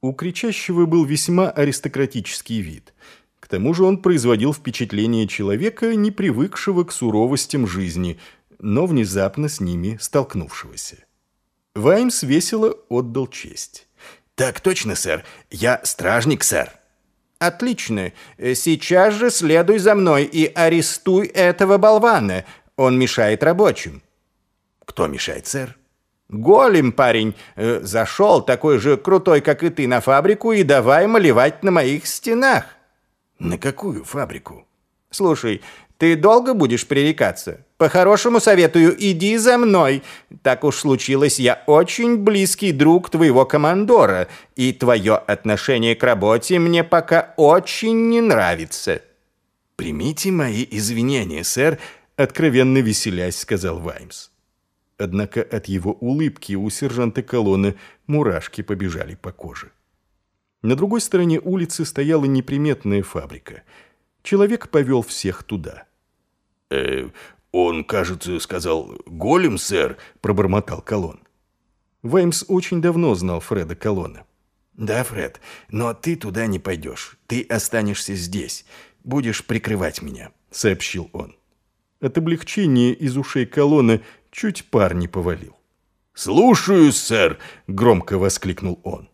У кричащего был весьма аристократический вид. К тому же он производил впечатление человека, не привыкшего к суровостям жизни, но внезапно с ними столкнувшегося. Ваймс весело отдал честь. «Так точно, сэр. Я стражник, сэр». «Отлично. Сейчас же следуй за мной и арестуй этого болвана. Он мешает рабочим». «Кто мешает, сэр?» «Голем, парень. Э, зашел, такой же крутой, как и ты, на фабрику и давай малевать на моих стенах». «На какую фабрику?» «Слушай, ты долго будешь пререкаться? По-хорошему советую, иди за мной. Так уж случилось, я очень близкий друг твоего командора, и твое отношение к работе мне пока очень не нравится». «Примите мои извинения, сэр», — откровенно веселясь, сказал Ваймс. Однако от его улыбки у сержанта колонны мурашки побежали по коже. На другой стороне улицы стояла неприметная фабрика. Человек повел всех туда. «Э, он, кажется, сказал «голем, сэр», — пробормотал Колон. Ваймс очень давно знал Фреда Колона. «Да, Фред, но ты туда не пойдешь. Ты останешься здесь. Будешь прикрывать меня», — сообщил он. От облегчения из ушей Колона чуть пар не повалил. «Слушаюсь, сэр!» — громко воскликнул он.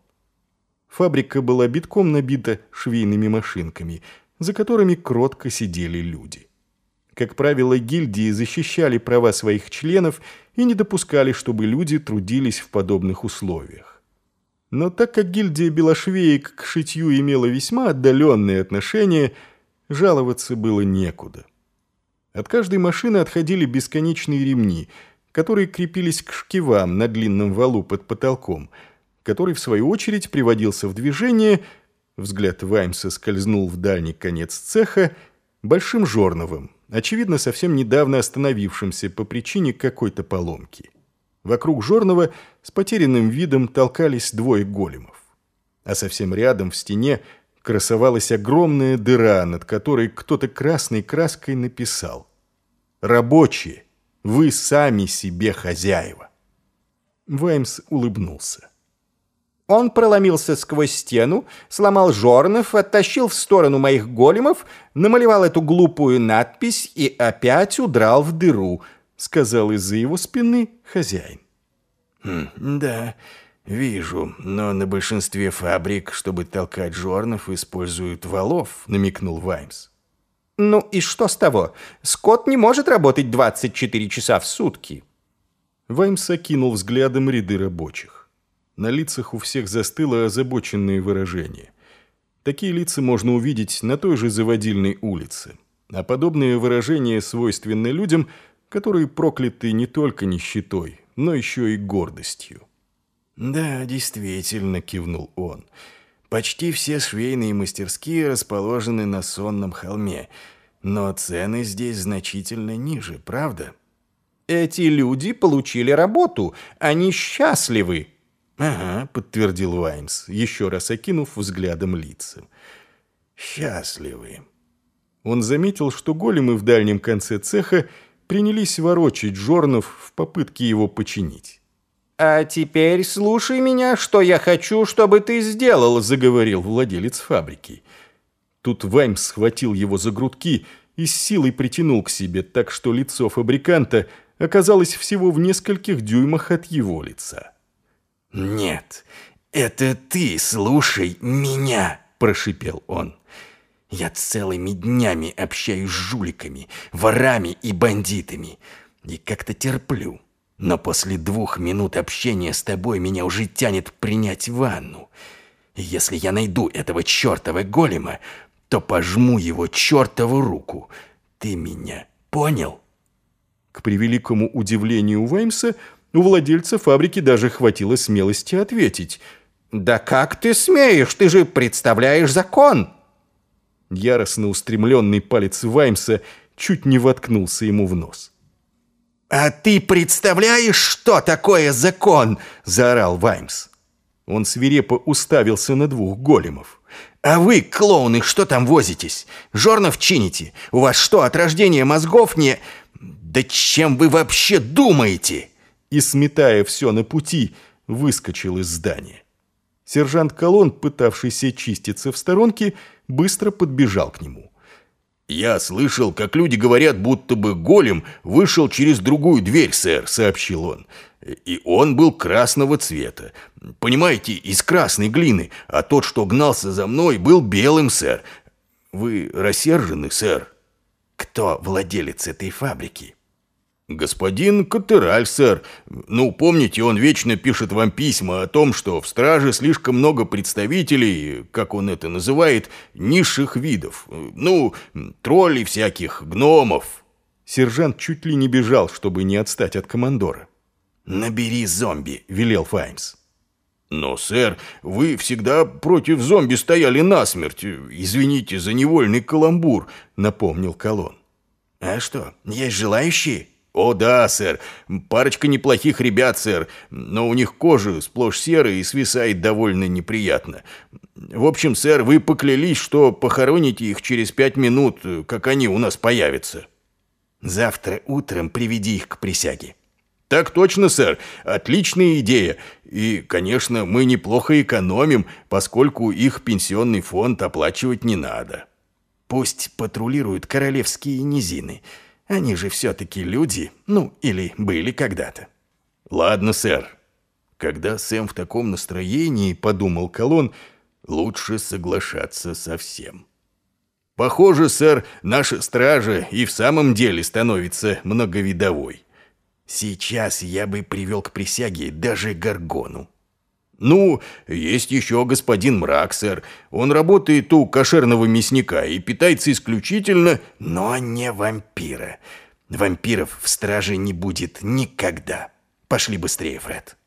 Фабрика была битком набита швейными машинками, за которыми кротко сидели люди. Как правило, гильдии защищали права своих членов и не допускали, чтобы люди трудились в подобных условиях. Но так как гильдия белошвеек к шитью имела весьма отдаленные отношения, жаловаться было некуда. От каждой машины отходили бесконечные ремни, которые крепились к шкивам на длинном валу под потолком, который, в свою очередь, приводился в движение, взгляд Ваймса скользнул в дальний конец цеха, большим жорновым, очевидно, совсем недавно остановившимся по причине какой-то поломки. Вокруг Жорного с потерянным видом толкались двое големов. А совсем рядом в стене красовалась огромная дыра, над которой кто-то красной краской написал «Рабочие, вы сами себе хозяева». Ваймс улыбнулся. Он проломился сквозь стену, сломал жорнов, оттащил в сторону моих големов, намалевал эту глупую надпись и опять удрал в дыру, сказал из-за его спины хозяин. Хм, «Да, вижу, но на большинстве фабрик, чтобы толкать жорнов, используют валов», — намекнул Ваймс. «Ну и что с того? Скотт не может работать 24 часа в сутки». Ваймс окинул взглядом ряды рабочих. На лицах у всех застыло озабоченное выражение. Такие лица можно увидеть на той же заводильной улице. А подобные выражения свойственны людям, которые прокляты не только нищетой, но еще и гордостью. «Да, действительно», — кивнул он. «Почти все швейные мастерские расположены на сонном холме, но цены здесь значительно ниже, правда?» «Эти люди получили работу, они счастливы», «Ага», — подтвердил Ваймс, еще раз окинув взглядом лица. «Счастливы». Он заметил, что големы в дальнем конце цеха принялись ворочать жорнов в попытке его починить. «А теперь слушай меня, что я хочу, чтобы ты сделал», — заговорил владелец фабрики. Тут Ваймс схватил его за грудки и с силой притянул к себе, так что лицо фабриканта оказалось всего в нескольких дюймах от его лица. «Нет, это ты слушай меня!» – прошипел он. «Я целыми днями общаюсь с жуликами, ворами и бандитами, и как-то терплю. Но после двух минут общения с тобой меня уже тянет принять ванну. Если я найду этого чертова голема, то пожму его чертову руку. Ты меня понял?» К превеликому удивлению Ваймса – у владельца фабрики даже хватило смелости ответить. «Да как ты смеешь? Ты же представляешь закон!» Яростно устремленный палец Ваймса чуть не воткнулся ему в нос. «А ты представляешь, что такое закон?» – заорал Ваймс. Он свирепо уставился на двух големов. «А вы, клоуны, что там возитесь? Жорнов чините? У вас что, от рождения мозгов не... Да чем вы вообще думаете?» и, сметая все на пути, выскочил из здания. Сержант Колон, пытавшийся чиститься в сторонке, быстро подбежал к нему. «Я слышал, как люди говорят, будто бы голем вышел через другую дверь, сэр», — сообщил он. «И он был красного цвета. Понимаете, из красной глины, а тот, что гнался за мной, был белым, сэр. Вы рассержены, сэр?» «Кто владелец этой фабрики?» «Господин Катераль, сэр. Ну, помните, он вечно пишет вам письма о том, что в страже слишком много представителей, как он это называет, низших видов. Ну, троллей всяких, гномов». Сержант чуть ли не бежал, чтобы не отстать от командора. «Набери зомби», — велел Файмс. «Но, сэр, вы всегда против зомби стояли насмерть. Извините за невольный каламбур», — напомнил Колон. «А что, есть желающие?» «О да, сэр. Парочка неплохих ребят, сэр. Но у них кожа сплошь серая и свисает довольно неприятно. В общем, сэр, вы поклялись, что похороните их через пять минут, как они у нас появятся». «Завтра утром приведи их к присяге». «Так точно, сэр. Отличная идея. И, конечно, мы неплохо экономим, поскольку их пенсионный фонд оплачивать не надо». «Пусть патрулируют королевские низины». Они же все-таки люди, ну, или были когда-то. Ладно, сэр. Когда Сэм в таком настроении, подумал Колон, лучше соглашаться со всем. Похоже, сэр, наша стража и в самом деле становится многовидовой. Сейчас я бы привел к присяге даже Гаргону. «Ну, есть еще господин Мрак, сэр. Он работает у кошерного мясника и питается исключительно...» «Но не вампира. Вампиров в страже не будет никогда. Пошли быстрее, Фред».